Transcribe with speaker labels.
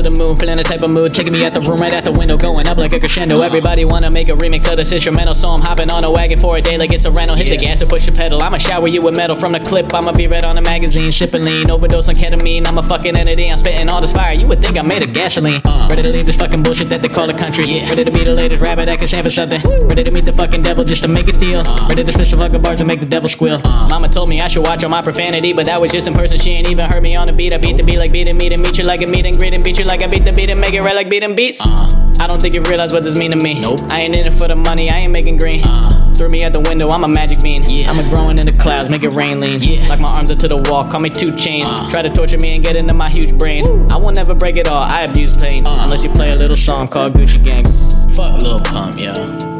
Speaker 1: Me to the moon, feeling the type of mood, taking me out the room right at the window, going up like a crescendo. Everybody wanna make a remix of this instrumental, so I'm hopping on a wagon for a day like it's a rental. Hit the gas and push the pedal. I'ma shower you with metal from the clip. I'ma be red on the magazine, sipping lean, overdose on ketamine. I'm a fucking entity, I'm spitting all this fire. You would think I made of gasoline. Uh. Ready to leave this fucking bullshit that they call a country. Ready to be the latest rapper that can stand for something. Ready to meet the fucking devil just to make a deal. Uh. Ready to spit some fucking bars and make the devil squeal. Uh. Mama told me I should watch on my profanity, but that was just in person. She ain't even heard me on the beat. I beat the beat like beating meat and meet you like a meet and greet and beat you like I beat the beat and make it right like beating beats. Uh-huh. I don't think you realize what this mean to me. Nope. I ain't in it for the money, I ain't making green. Uh-huh. Threw me out the window, I'm a magic bean. Yeah. I'm a growing in the clouds, make it rain lean. Yeah. Like my arms are to the wall, call me two chains. Uh-huh. Try to torture me and get into my huge brain. I will never break it all, I abuse pain. Unless you play a little song called Gucci Gang. Fuck Lil Pump, yo.